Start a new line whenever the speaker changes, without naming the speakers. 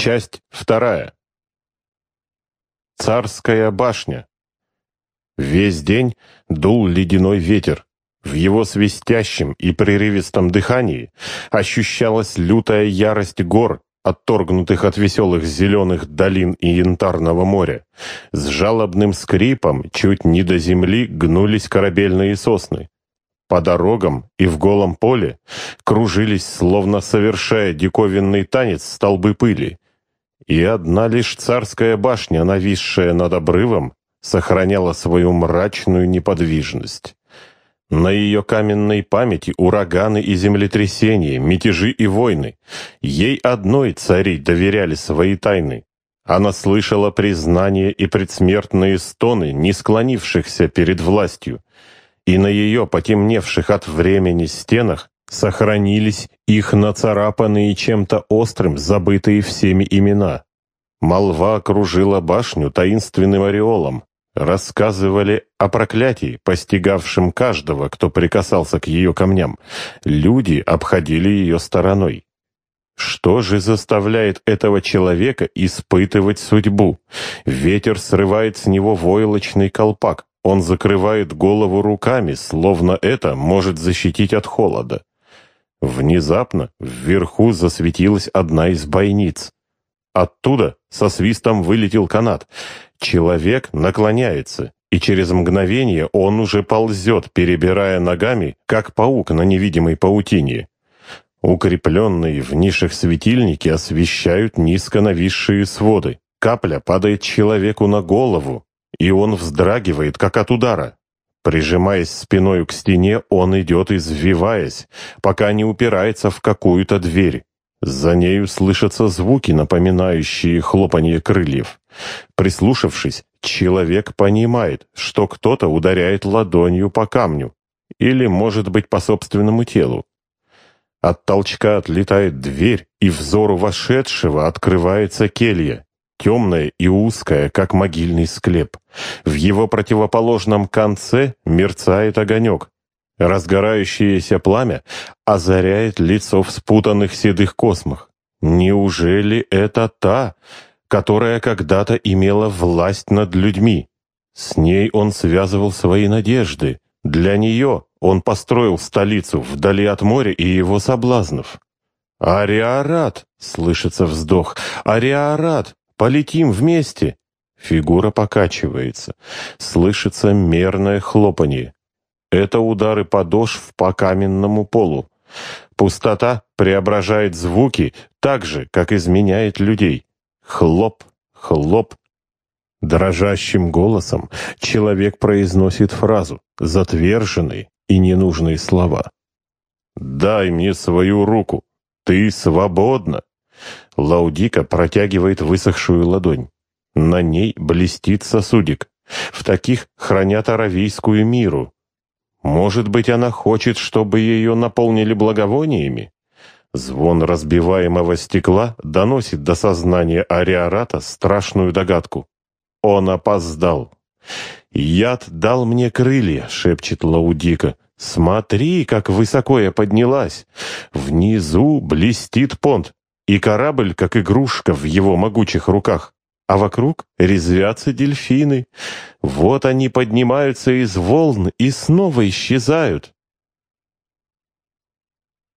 Часть вторая. Царская башня. Весь день дул ледяной ветер. В его свистящем и прерывистом дыхании ощущалась лютая ярость гор, отторгнутых от веселых зеленых долин и янтарного моря. С жалобным скрипом чуть не до земли гнулись корабельные сосны. По дорогам и в голом поле кружились, словно совершая диковинный танец, столбы пыли. И одна лишь царская башня, нависшая над обрывом, сохраняла свою мрачную неподвижность. На ее каменной памяти ураганы и землетрясения, мятежи и войны. Ей одной цари доверяли свои тайны. Она слышала признания и предсмертные стоны, не склонившихся перед властью. И на ее потемневших от времени стенах сохранились их нацарапанные чем-то острым, забытые всеми имена. Молва окружила башню таинственным ореолом, рассказывали о проклятии, постигавшем каждого, кто прикасался к ее камням. Люди обходили ее стороной. Что же заставляет этого человека испытывать судьбу? Ветер срывает с него войлочный колпак. Он закрывает голову руками, словно это может защитить от холода. Внезапно вверху засветилась одна из бойниц. Оттуда со свистом вылетел канат. Человек наклоняется, и через мгновение он уже ползет, перебирая ногами, как паук на невидимой паутине. Укрепленные в нишах светильники освещают низко нависшие своды. Капля падает человеку на голову, и он вздрагивает, как от удара. Прижимаясь спиной к стене, он идет, извиваясь, пока не упирается в какую-то дверь. За нею слышатся звуки, напоминающие хлопанье крыльев. Прислушавшись, человек понимает, что кто-то ударяет ладонью по камню или, может быть, по собственному телу. От толчка отлетает дверь, и взору вошедшего открывается келья, темная и узкая, как могильный склеп. В его противоположном конце мерцает огонек, Разгорающееся пламя озаряет лицо в спутанных седых космах. Неужели это та, которая когда-то имела власть над людьми? С ней он связывал свои надежды. Для нее он построил столицу вдали от моря и его соблазнов. «Ариарат!» — слышится вздох. «Ариарат! Полетим вместе!» Фигура покачивается. Слышится мерное хлопанье. Это удары подошв по каменному полу. Пустота преображает звуки так же, как изменяет людей. Хлоп, хлоп. Дрожащим голосом человек произносит фразу, затверженные и ненужные слова. «Дай мне свою руку! Ты свободна!» Лаудика протягивает высохшую ладонь. На ней блестит сосудик. В таких хранят аравийскую миру, может быть, она хочет, чтобы ее наполнили благовониями? Звон разбиваемого стекла доносит до сознания Ариарата страшную догадку. Он опоздал. «Яд дал мне крылья», — шепчет Лаудика. «Смотри, как высоко я поднялась! Внизу блестит понт, и корабль, как игрушка в его могучих руках а вокруг резвятся дельфины. Вот они поднимаются из волн и снова исчезают.